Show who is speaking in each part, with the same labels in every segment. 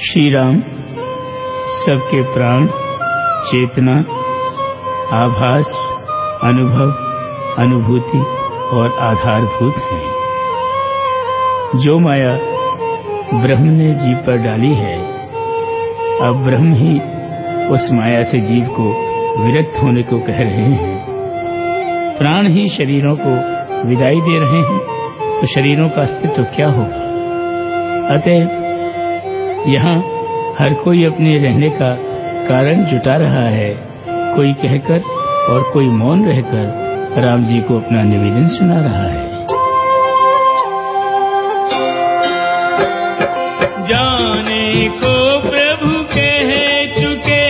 Speaker 1: श्री राम सबके प्राण, चेतना, आभास, अनुभव, अनुभूति और आधारभूत हैं। जो माया ब्रह्म ने जीव पर डाली है, अब ब्रह्म ही उस माया से जीव को विरक्त होने को कह रहे हैं। प्राण ही शरीरों को विदाई दे रहे हैं तो शरीरों का अस्तित्व क्या होगा? अतः यहाँ हर कोई अपने रहने का कारण जुटा रहा है। कोई कहकर और कोई मौन रहकर राम जी को अपना निवेदन सुना रहा है।
Speaker 2: जाने को प्रभु कह चुके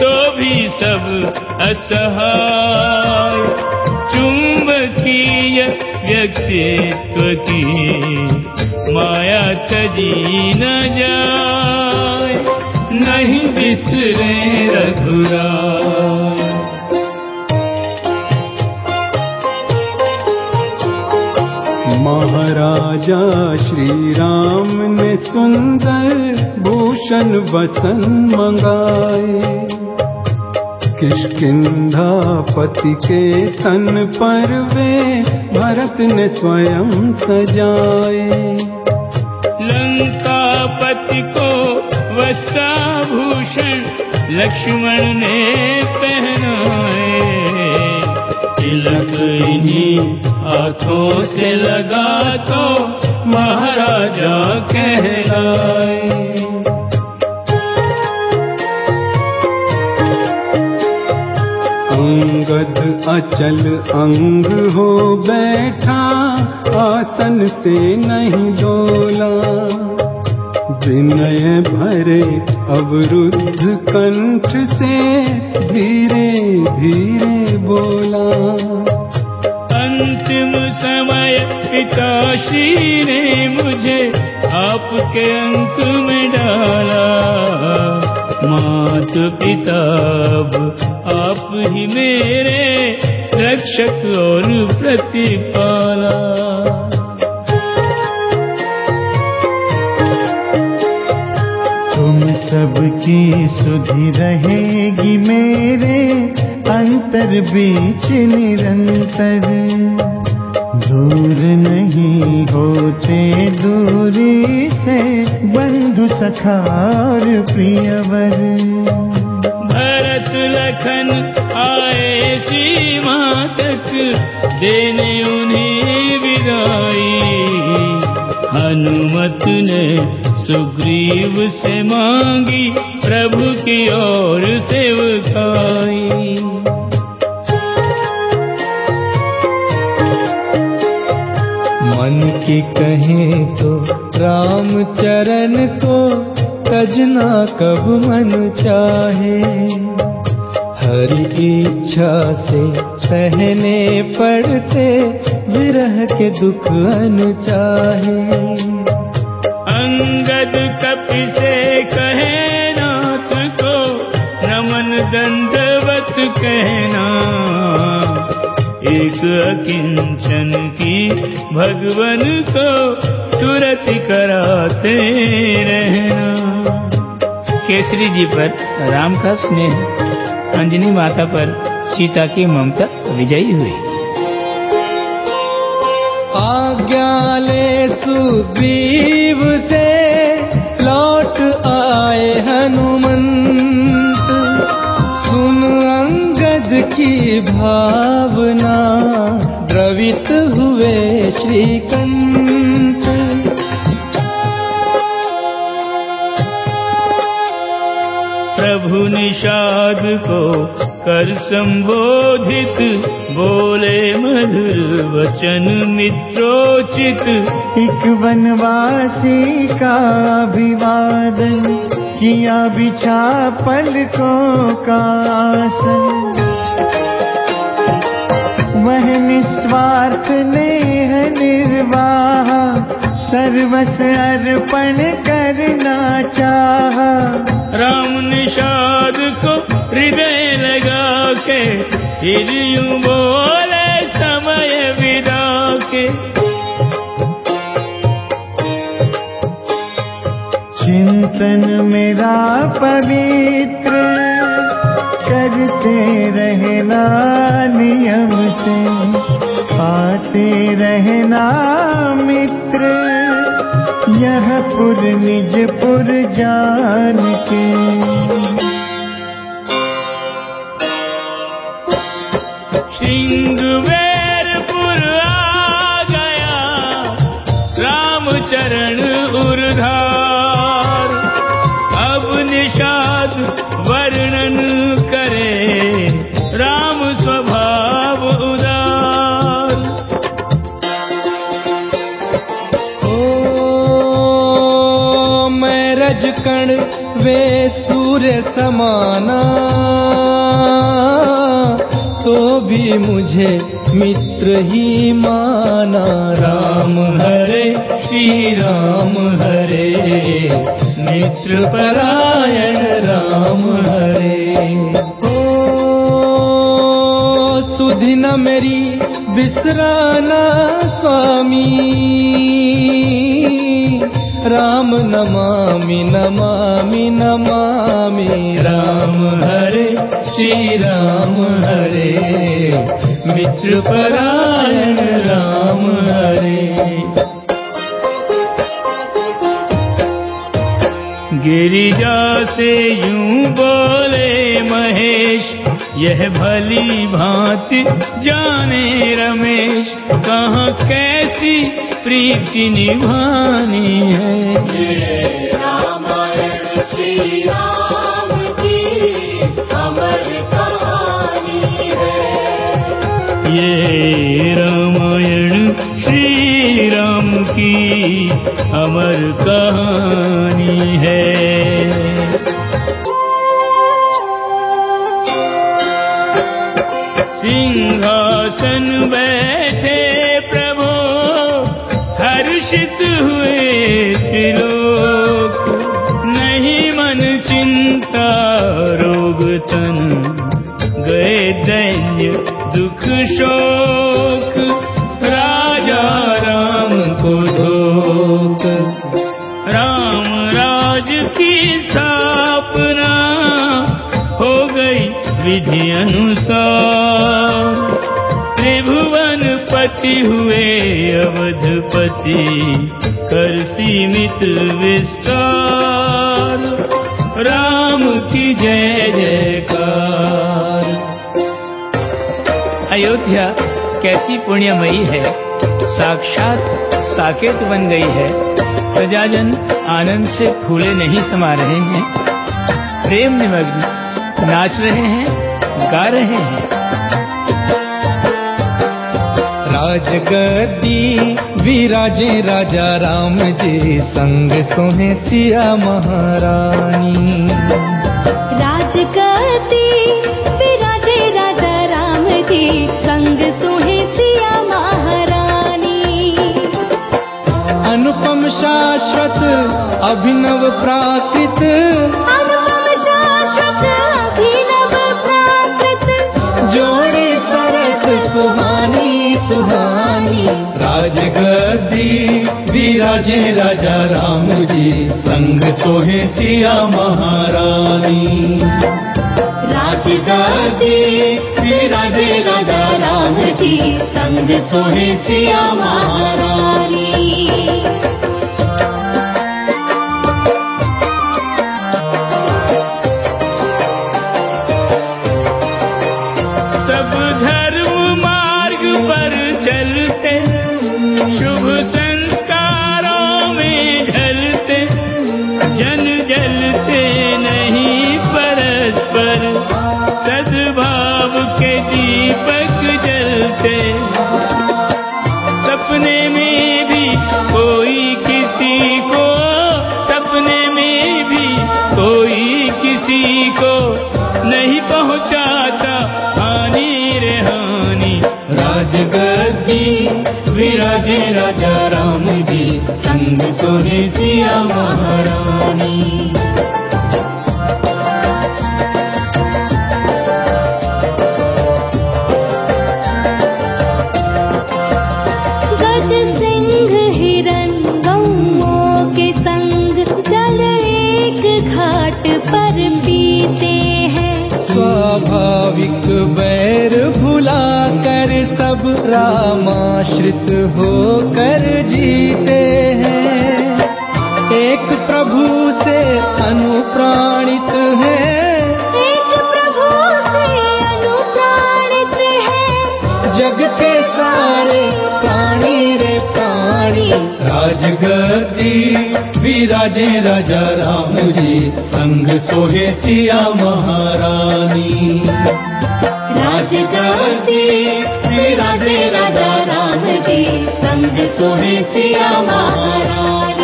Speaker 2: तो भी सब असहाय। चुंबकीय व्यक्तित्व की माया तजी न जाए, नहीं बिसरे रघुरा
Speaker 3: महाराजा श्री राम ने सुंदर भूषण वसन मंगाए। किशकिंधा पति के तन पर वे भरत ने स्वयं सजाए।
Speaker 2: वस्त्राभूषण लक्ष्मण ने पहनाए। तिलक इन्हीं हाथों से लगा तो महाराजा कहलाए।
Speaker 3: अंगद अचल अंग हो बैठा, आसन से नहीं डोला। विनय भरे अवरुद्ध कंठ से धीरे धीरे बोला।
Speaker 2: अंतिम समय पिताश्री ने मुझे आपके अंक में डाला। मात पिता आप ही मेरे रक्षक और प्रतिपाला।
Speaker 4: सबकी सुधि रहेगी मेरे अंतर बीच निरंतर। दूर नहीं होते दूरी से बंधु सखा और प्रियवर।
Speaker 2: भरत लखन आए सीमा तक, देने उन्हें विदाई। हनुमत ने सुग्रीव से मांगी, प्रभु की ओर से सेवकाई
Speaker 4: मन की कहे तो राम चरण को तजना कब मन चाहे? हरि इच्छा से सहने पड़ते, विरह के दुख अनचाहे।
Speaker 2: कपि से कहे नाथ को नमन कहना एक अकिंचन की भगवन को सुरति कराते रहना।
Speaker 1: केसरी जी पर राम का स्नेह, अंजनी माता पर सीता की ममता विजयी हुई।
Speaker 4: आज्ञा ले सुग्रीव से लौट आए हनुमंत। सुन अंगद की भावना द्रवित हुए श्रीकंठ।
Speaker 2: प्रभु निषाद को कर संबोधित बोले मधुर वचन मित्रोचित
Speaker 4: एक वनवासी का अभिवादन किया बिछा पलकों का आसन। वह निस्वार्थ नेह निर्वाह सर्वस अर्पण करना चाहा।
Speaker 2: राम निषाद को हृदय लगा के, फिर यूँ बोले, समय विदा के।
Speaker 4: चिंतन मेरा पवित्र, करते रहना नियम से। पाते रहना मित्र, यह पुर निज पुर जान के।
Speaker 5: रजकण वे सूर्य समाना। तो भी मुझे मित्र ही माना। राम हरे श्री राम हरे। मित्र परायण राम हरे। ओ सुधि न मेरी बिसराना स्वामी राम नमामि नमामि नमामि। राम हरे, श्री राम हरे। मित्र परायण राम हरे।
Speaker 2: गिरिजा से यूँ बोले महेश यह भली भांति जाने रमेश, कहाँ कैसी प्रीति निभानी है?
Speaker 6: रामायण श्री राम की अमर कहानी है
Speaker 2: ये रामायण श्री राम की अमर कहानी है। हर्षित हुए त्रिलोक नहीं मन चिंता, रोग तन। गए दैन्य, दुख शोक। राजा राम को धोक राम राज की स्थापना हो गई विधि अनुसार। पति हुए अवधपति कर सीमित विस्तार। राम की जय जयकार। अयोध्या कैसी पुण्यमयी है। साक्षात साकेत बन गई है। प्रजाजन आनंद से फूले नहीं समा रहे हैं। प्रेम निमग्न नाच रहे हैं, गा रहे हैं।
Speaker 5: राजगद्दी विराजे राजा राम जी संग सोहे सिया महारानी।
Speaker 6: राजगति विराजे राजा राम जी संग सोहे सिया महारानी।
Speaker 5: अनुपम शाश्वत अभिनव प्राकृत सुहानी राजगद्दी विराजे राजा राम जी संग सोहे सिया महारानी।
Speaker 6: राजगति
Speaker 5: विराजे राजा राम
Speaker 6: जी संग सोहे सिया महारानी
Speaker 5: राजा राम जी संग सोहे सिया महारानी।
Speaker 4: जग के सारे प्राणी रे प्राणी।
Speaker 5: राजगद्दी विराजे राजा राम जी संग सोहे सिया महारानी। राजगद्दी विराजे राजा राम जी संग सोहे सिया महारानी।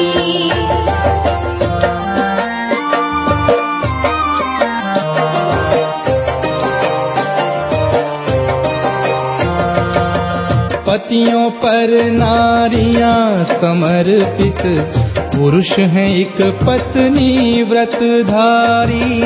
Speaker 4: पतियों पर नारियाँ समर्पित। पुरुष हैं एक पत्नी व्रतधारी।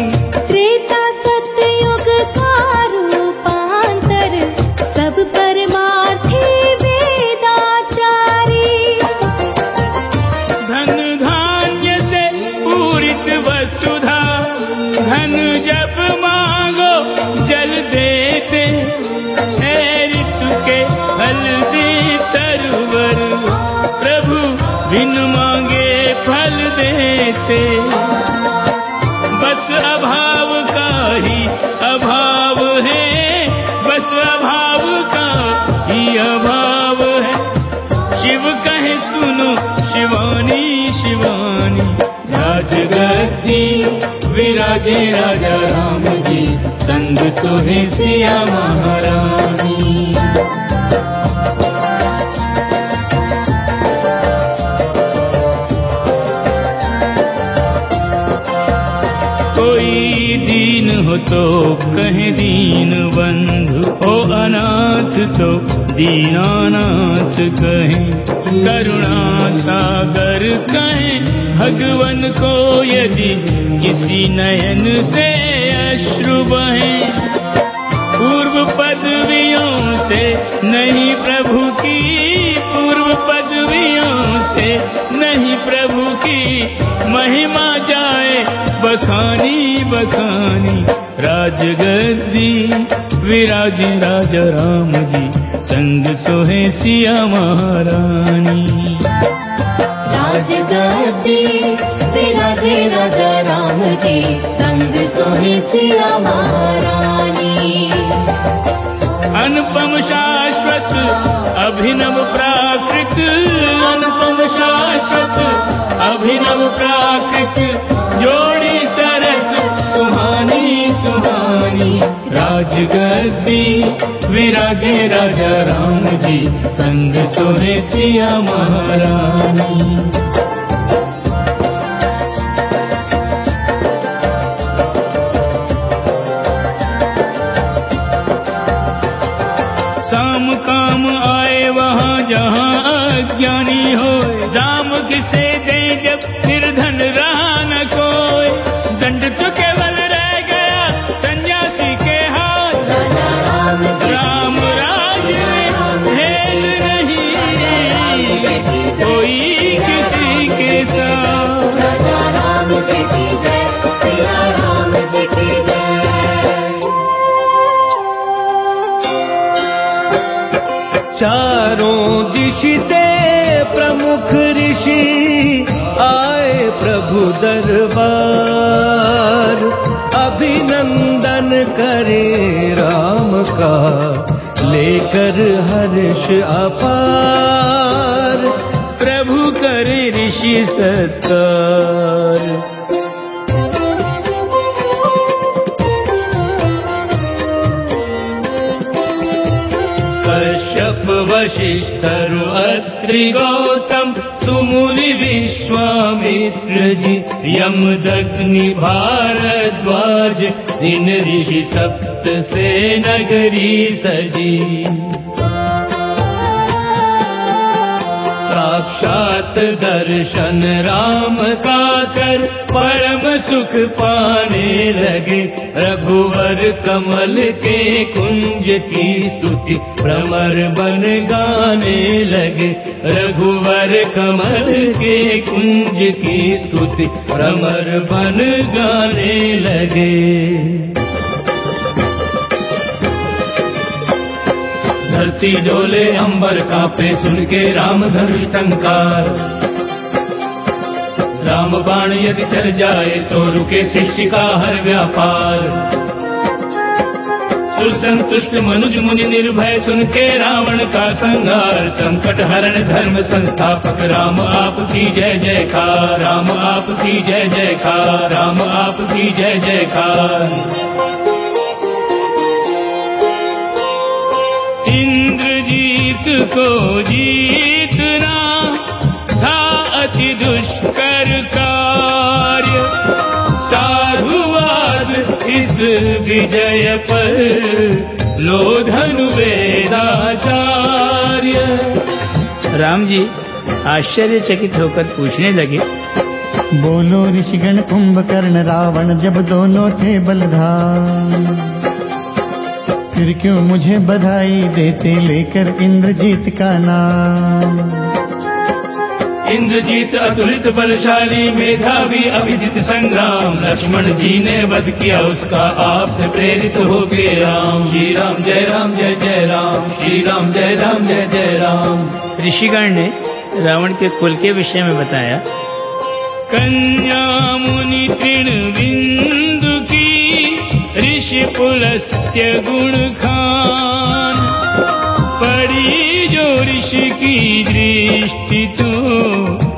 Speaker 5: विराजे राजा राम जी संग सोहे सिया महारानी।
Speaker 2: कोई दीन हो तो कहे दीन बंधु हो अनाथ तो दीनानाथ कहे करुणा सागर कहे, भगवन को यदि किसी नयन से अश्रु बहे। पूर्व पदवियों से नहीं प्रभु की, पूर्व पदवियों से नहीं प्रभु की महिमा जाए। बखानी बखानी, राजगद्दी, विराजी राजा राम जी। संग सोहे सिया महारानी।
Speaker 6: राजगद्दी विराजे राजा राम जी संग सोहे सिया महारानी।
Speaker 2: अनुपम शाश्वत अभिनव प्राकृत। अनुपम शाश्वत अभिनव प्राकृत।
Speaker 5: राजगद्दी विराजे राजा राम जी संग सोहे सिया महारानी।
Speaker 4: दिशते प्रमुख ऋषि आए प्रभु दरबार। अभिनंदन करे राम का लेकर हर्ष अपार।
Speaker 2: प्रभु करे ऋषि सत्कार गौतम सुमुनि विश्वामित्र जी यमदग्नि भारद्वाज ऋषि सप्त से नगरी सजी। साक्षात दर्शन राम का कर परम सुख पाने लगे। रघुवर कमल के कुंज की स्तुति भ्रमर बन गाने लगे। रघुवर कमल के कुंज की स्तुति भ्रमर बन गाने लगे।
Speaker 5: धरती डोले अंबर कांपे सुन के राम धनुष टंकार। राम बाण यदि चल जाए तो रुके सृष्टि का हर व्यापार। सुसंतुष्ट मनुज मुनि निर्भय सुन के रावण का संहार। संकट हरण धर्म संस्थापक, राम आपकी जय जयकार। राम आपकी जय जयकार, राम आपकी जय जयकार।
Speaker 2: इंद्रजीत को जीतना था अति दुष्कर विजय पर लोधनु वेदाचार्य। राम जी, आश्चर्यचकित होकर पूछने लगे,
Speaker 4: बोलो ऋषिगण कुंभकर्ण रावण, जब दोनों थे बलधाम। फिर क्यों मुझे बधाई देते लेकर इंद्रजीत का नाम?
Speaker 5: इंद्रजीत अतुलित बलशाली मेधावी अभिजित संग्राम लक्ष्मण जी ने वध किया उसका आपसे प्रेरित हो के राम श्री राम जय राम जय जय राम। श्री राम जय राम जय जय राम।
Speaker 2: ऋषिगण ने रावण के कुल के विषय में बताया। कन्या मुनि तृण बिंदु की ऋषि पुलस्त्य गुण खान। पड़ी जो ऋषि की दृष्टि तो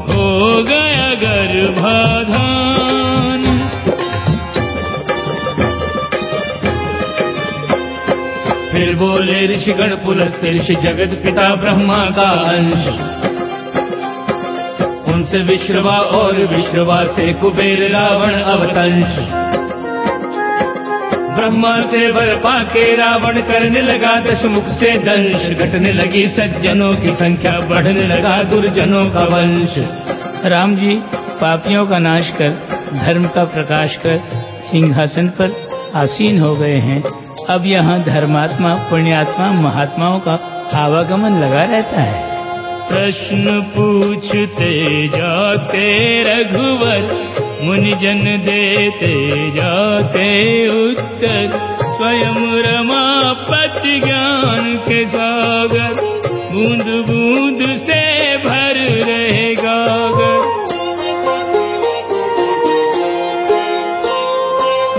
Speaker 2: हो गया गर्भाधान।
Speaker 5: फिर बोले ऋषिगण पुलस्त ऋषि जगत पिता ब्रह्मा का अंश। उनसे विश्रवा और विश्रवा से कुबेर रावण अवतंश। ब्रह्मा से वर पाके रावण करने लगा, दशमुख से दंश घटने लगी, सज्जनों की संख्या बढ़ने लगा, दुर्जनों का वंश।
Speaker 2: राम जी, पापियों का नाश कर, धर्म का प्रकाश कर, सिंहासन पर आसीन हो गए हैं। अब यहाँ धर्मात्मा, पुण्यात्मा, महात्माओं का आवागमन लगा रहता है। प्रश्न पूछते जाते रघुवर मुनिजन देते जाते उत्तर, स्वयं रमापति ज्ञान के सागर। बूंद बूंद से भर रहे गागर।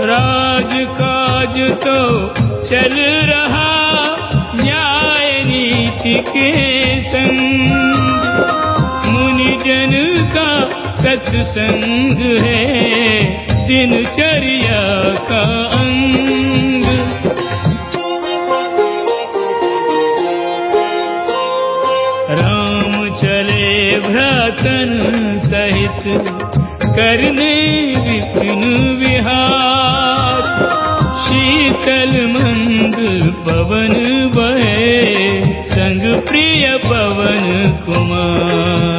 Speaker 2: राज काज तो चल रहा, न्याय नीति के संग। मुनिजन का सत्संग है दिनचर्या का अंग। राम चले भ्रातन सहित करने विपिन विहार। शीतल मंद पवन बहे, संग प्रिय पवन कुमार।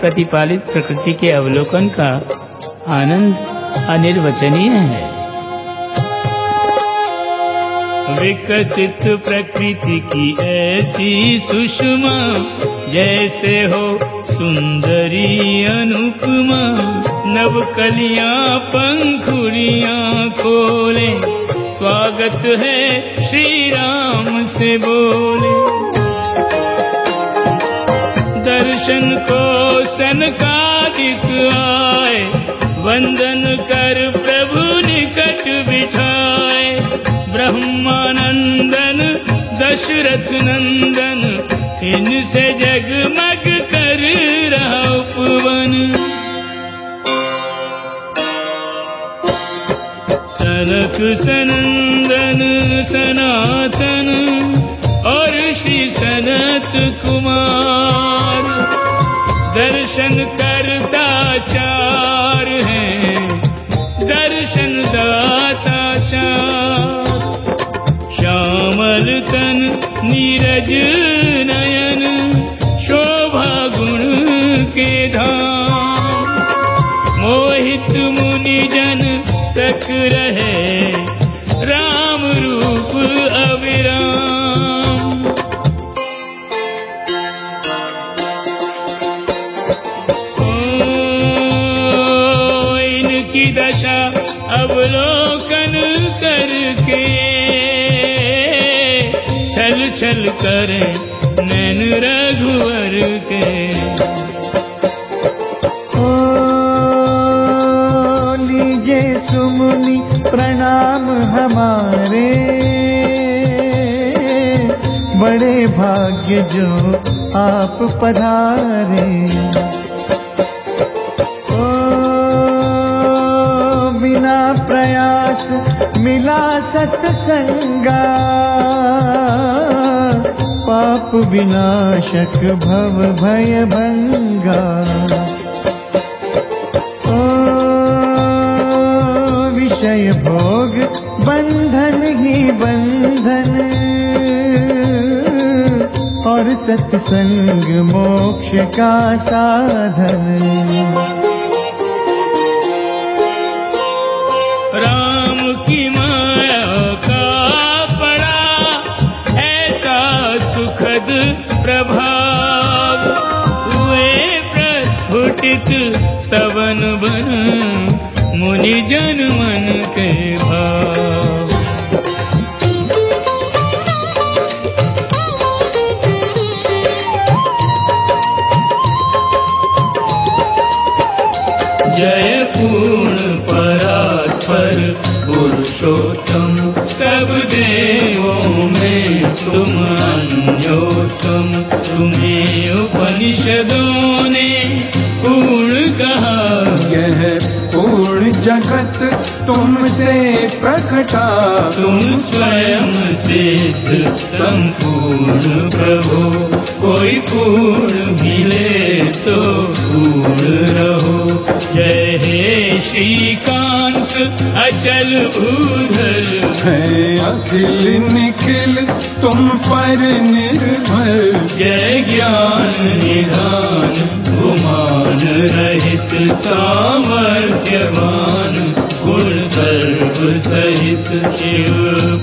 Speaker 2: प्रतिपालित प्रकृति के अवलोकन का आनंद अनिर्वचनीय है। विकसित प्रकृति की ऐसी सुषमा, जैसे हो सुंदरी अनुपमा। नव कलियाँ पंखुड़ियाँ खोले, स्वागत है श्री राम से बोले। दर्शन को सनकादिक आए। वंदन कर प्रभु निकट बिठाए। ब्रह्मानंदन दशरथ नंदन इनसे जगमग कर रहा उपवन। सनक सनंदन सनातन और श्री सनत कुमार दर्शन करता चार हैं। दर्शन दाता चार। श्यामल तन नीरज नयन शोभा गुण के धाम। मोहित मुनि जन तक रहे छल करे नैन रघुवर के।
Speaker 4: ओ लीजे सुमुनि प्रणाम हमारे। बड़े भाग्य जो आप पधारे। ओ बिना प्रयास मिला सत्संगा पाप विनाशक भव भय ओ विषय भोग बंधन ही बंधन। और सत्संग मोक्ष का साधन
Speaker 2: प्रभाव। हुए प्रस्फुटित स्तवन बन मुनि जन मन के भाव। जय पूर्ण परात्पर पुरुषोत्तम देवों में तुम अन्योत्तम। तुम्हें उपनिषदों ने पूर्ण कहा।
Speaker 3: यह पूर्ण जगत तुमसे प्रकटा।
Speaker 2: तुम स्वयं सिद्ध संपूर्ण प्रभु। कोई पूर्ण मिले तो पूर्ण रहो। जय हे श्रीकांत अचल
Speaker 3: है अखिल निखिल तुम पर निर्भर।
Speaker 2: जय ज्ञान निधान गुमान रहित सामर्थ्यवान। गुण सर्व सहित शिव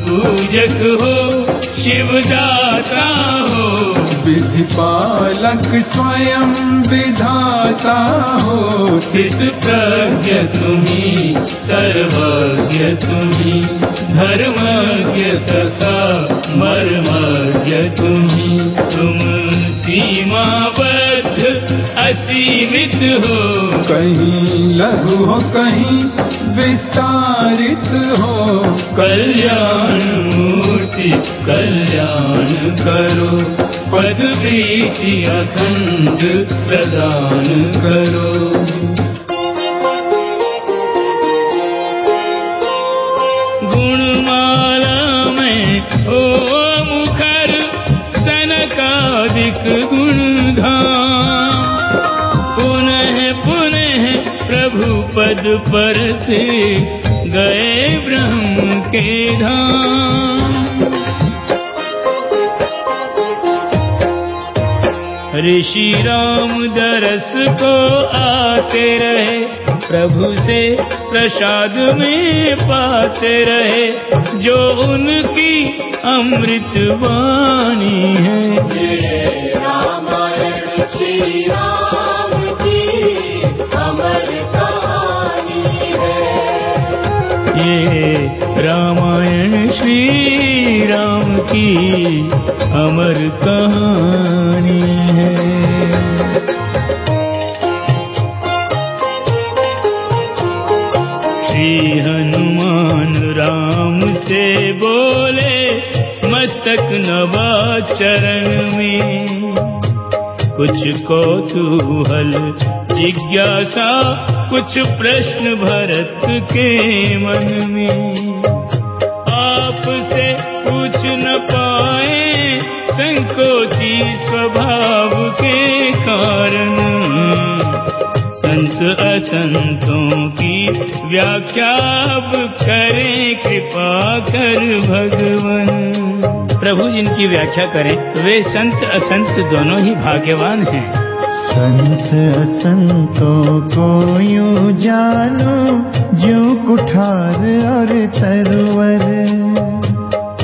Speaker 2: पूजक हो शिव दाता हो।
Speaker 3: विधि पालक स्वयं विधाता हो।
Speaker 2: स्थित प्रज्ञ तुम्ही सर्वज्ञ तुम्ही धर्मज्ञ तथा मर्मज्ञ तुम्ही तुम सीमाबद्ध असीमित हो।
Speaker 3: कहीं लघु हो कहीं विस्तारित हो।
Speaker 2: कल्याण मूर्ति कल्याण करो। पद प्रीति अखंड प्रदान करो। गुणमाला में, ओ मुखर सनकादिक गुणधाम पुनः पुनः प्रभु पद पर से गए ब्रह्म के धाम। ऋषि राम दरस को आते रहे, प्रभु से प्रसाद में पाते रहे, जो उनकी अमृत वाणी है।
Speaker 6: रामायण श्री राम की अमर कहानी है
Speaker 2: ये रामायण श्री राम की अमर कहानी है। मस्तक नवा चरण में। कुछ कौतूहल, जिज्ञासा, कुछ प्रश्न भरत के मन में। आपसे पूछ न पाए संकोची स्वभाव के कारण। संत असंतों की व्याख्या करें कृपा कर भगवन। प्रभु जिनकी व्याख्या करें, वे संत असंत दोनों ही भाग्यवान हैं।
Speaker 4: संत असंतों को यूँ जानो, जो कुठार और तरवर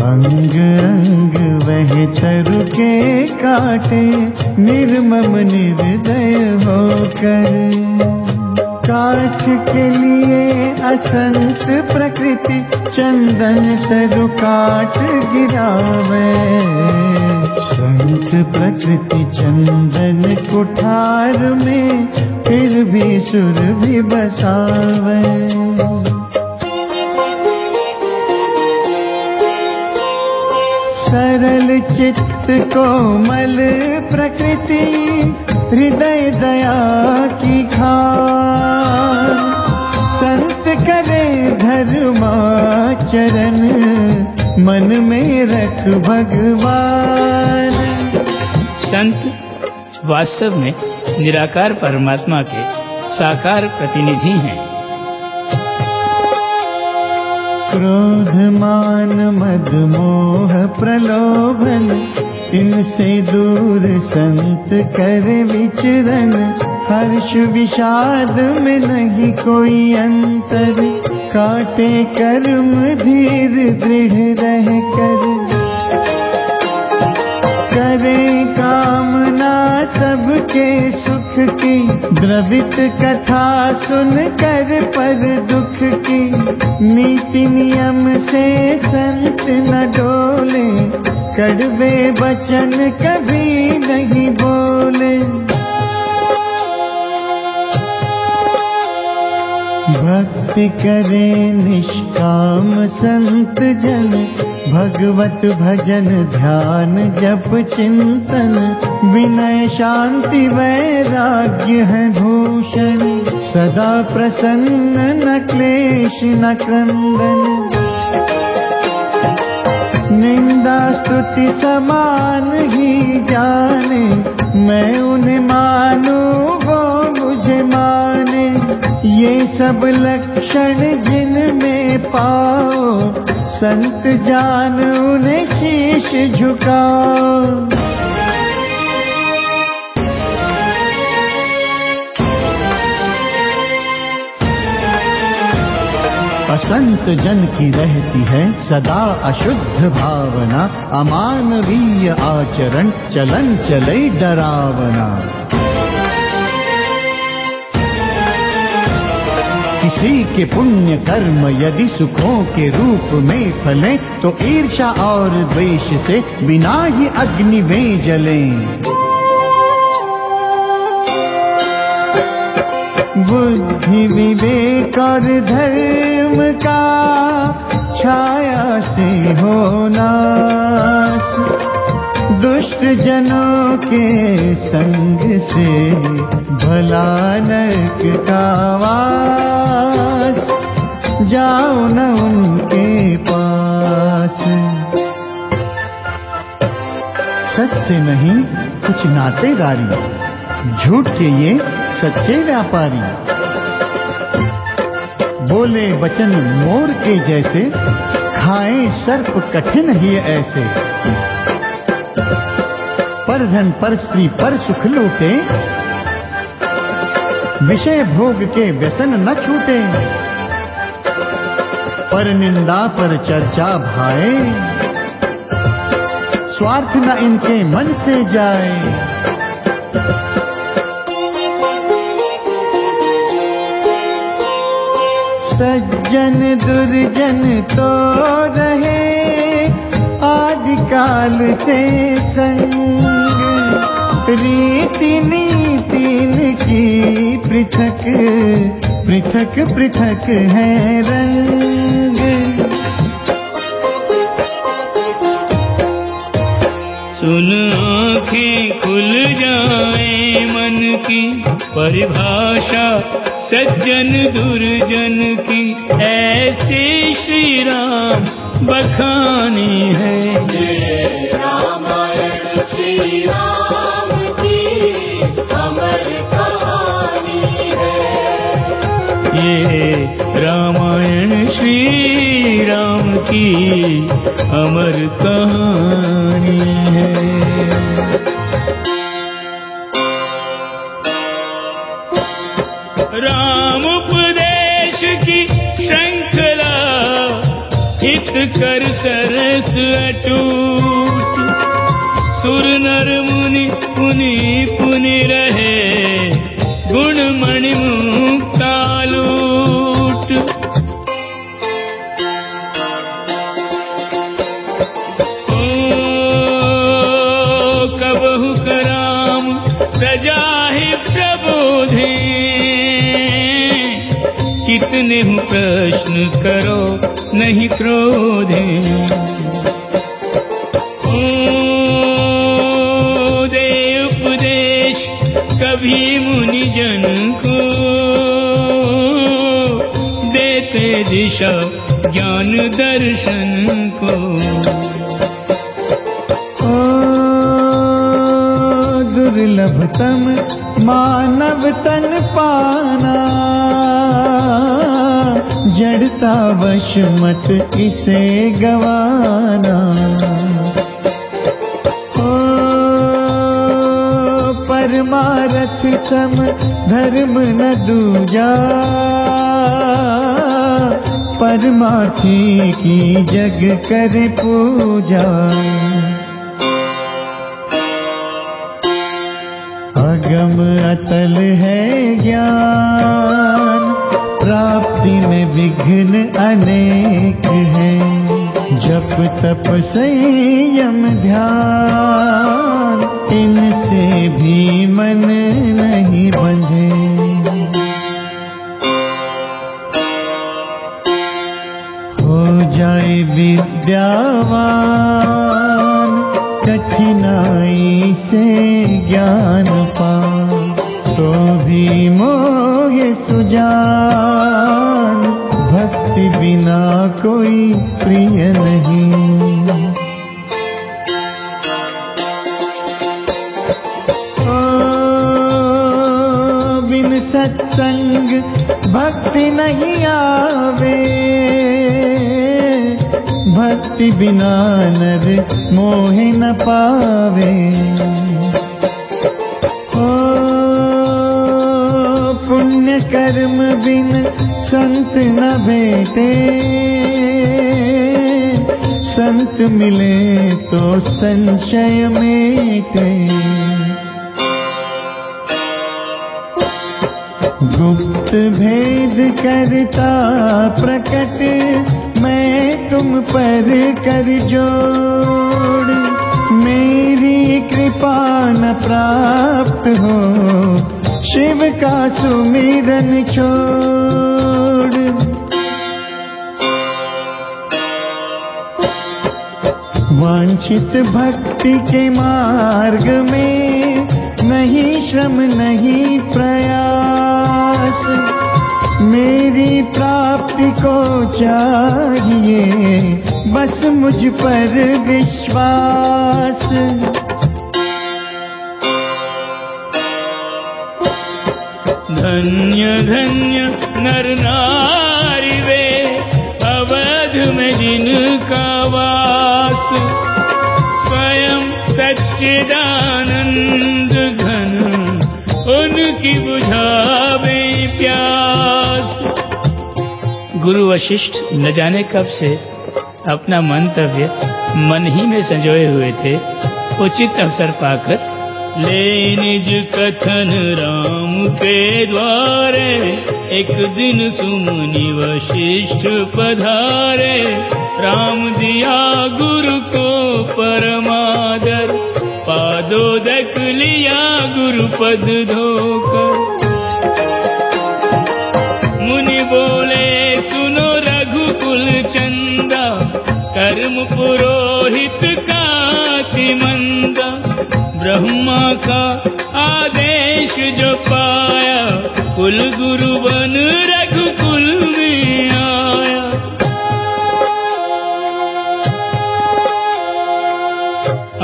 Speaker 4: अंग अंग वह तरु के काटे, निर्मम निर्दय होकर। काठ के लिए असंत प्रकृति चंदन तरु काठ गिरावे। संत प्रकृति चंदन कुठार में फिर भी सुर भी बसावे। सरल चित्त कोमल प्रकृति हृदय दया की खान। संत करे धर्माचरण मन में रख भगवान।
Speaker 2: संत वास्तव में निराकार परमात्मा के साकार प्रतिनिधि हैं।
Speaker 4: क्रोध मान मद मोह प्रलोभन इनसे दूर संत कर विचरण। हर्ष विषाद में नहीं कोई अंतर। काटे कर्म धीर दृढ़ रह कर। करे कामना सबके सुख की। द्रवित कथा सुन कर पर दुख की। नीति नियम से संत न डोले। कड़वे वचन कभी नहीं बोले। भक्ति करे निष्काम संत जन भगवत भजन ध्यान जप चिंतन। विनय शांति वैराग्य है भूषण सदा प्रसन्न न क्लेश न क्रंदन स्तुति समान ही जाने, मैं उन्हें मानू, वो मुझे माने। ये सब लक्षण जिनमें पाओ, संत जान उन्हें शीश झुकाओ। असंत जन की रहती है सदा अशुद्ध भावना, अमानवीय आचरण, चलन चले डरावना। किसी के पुण्य कर्म यदि सुखों के रूप में फले तो ईर्षा और द्वेष से बिना ही अग्नि में जलें। बुद्धि विवेक और धर्म का छाया से होना दुष्ट जनों के संग से भला नरक का वास। जाओ न उनके पास। सच से नहीं, कुछ नातेदारी। झूठ के ये सच्चे व्यापारी। बोले, वचन मोर के जैसे, खाए सर्प कठिन ही ऐसे। पर धन, पर स्त्री, पर सुख लूटे। विषय भोग के व्यसन न छूटे। पर निंदा पर चर्चा भाए। स्वार्थ न इनके मन से जाए। सज्जन दुर्जन तो रहे आदिकाल से संग। रीति नीति की पृथक पृथक पृथक है रंग।
Speaker 2: सुन आँखें खुल जाए मन की, परिभाषा सज्जन दुर्जन की ऐसे श्री राम बखानी है।
Speaker 6: रामायण श्री राम की अमर कहानी है
Speaker 2: ये रामायण श्री राम की अमर कहानी है। कर सरस अटूट। सुर नर मुनि पुनि पुनि रहे, गुण मणि मुक्तालूट कबहु कराम प्रजाही प्रबोधे। कितने प्रश्न करो नहीं क्रोधे। दे उपदेश कभी मुनि जन को देते दिशा ज्ञान दर्शन को।
Speaker 4: दुर्लभतम मानव तन पाना। जड़ता वश मत इसे गवाना। ओ, परमारथ सम धर्म न दूजा। परमार्थी की जग कर पूजा। अगम अतल है ज्ञान। विघ्न अनेक हैं। जप, तप, संयम, ध्यान, इनसे भी मन नहीं बंधे। हो जाए विद्यावान कोई प्रिय नहीं। बिन सत्संग भक्ति नहीं आवे। भक्ति बिना नर मोह पावे। पुण्य कर्म बिन संत न भेटे। संत मिले तो संशय मेटे। गुप्त भेद करता प्रकट, मैं तुम पर कर जोड़। मेरी कृपा न प्राप्त हो, शिव का सुमिरन छोड़। वांछित भक्ति के मार्ग में नहीं श्रम, नहीं प्रयास। मेरी प्राप्ति को चाहिए, बस मुझ पर विश्वास।
Speaker 2: धन्य धन्य नर नारी वे अवध में जिनका वास। स्वयं सच्चिदानंद घन, उनकी बुझावे प्यास। गुरु वशिष्ठ न जाने कब से अपना मंतव्य मन ही में संजोए हुए थे। उचित अवसर पाकर ले निज कथन राम के द्वारे एक दिन सुमुनि वशिष्ठ पधारे। राम दिया गुरु को परमादर पादोदक लिया गुरु पद धोकर। मुनि बोले सुनो रघुकुल चंदा कर्म पुरोहित का आदेश जो पाया, कुल गुरु बन रघुकुल में आया।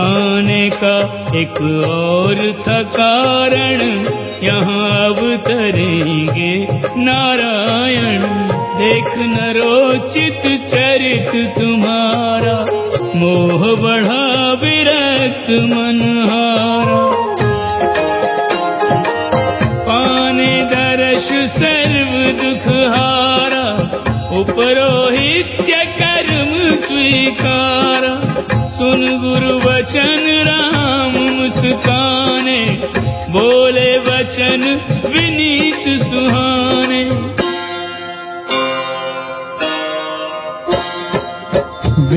Speaker 2: आने का एक और था कारण, यहाँ अवतरेंगे नारायण। देख नरोचित चरित तुम्हारा मोह बढ़ा विरक्त मनहारा। पाने दर्श सर्व दुख हारा उपरोहित्य कर्म स्वीकारा। सुन गुरु वचन, राम मुस्काने, बोले वचन विनीत सुहाने।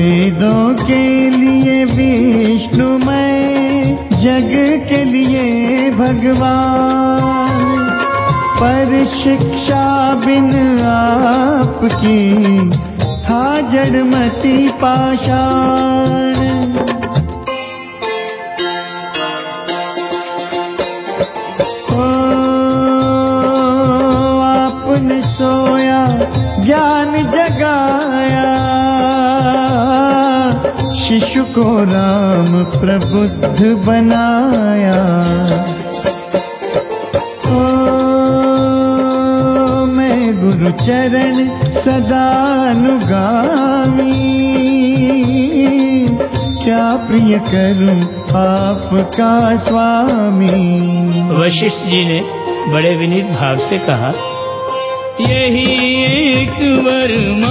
Speaker 4: वेदों के लिए विष्णु मैं जग के लिए भगवान। पर शिक्षा बिन आपकी, था जड़मती पाषाण। को राम प्रबुद्ध बनाया। ओ, मैं गुरु चरण सदानुगामी। क्या प्रिय करूँ आपका स्वामी?
Speaker 7: वशिष्ठ जी ने बड़े विनीत भाव से कहा
Speaker 2: यही एक वर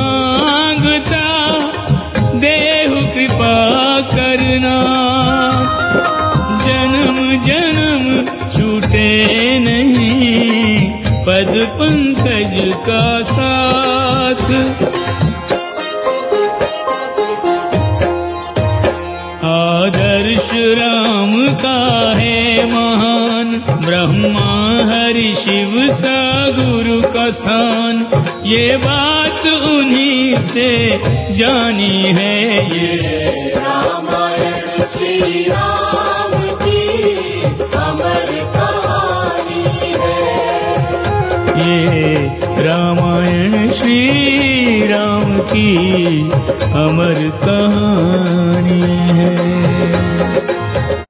Speaker 2: करना। जन्म जन्म छूटे नहीं, पद पंकज का साथ। आदर्श राम का है महान, ब्रह्मा, हरि, शिव सा गुरु का स्थान। ये बात उन्हीं से जानी है ये।
Speaker 6: रामायण श्री राम की अमर कहानी है।
Speaker 2: ये रामायण श्री राम की अमर कहानी है।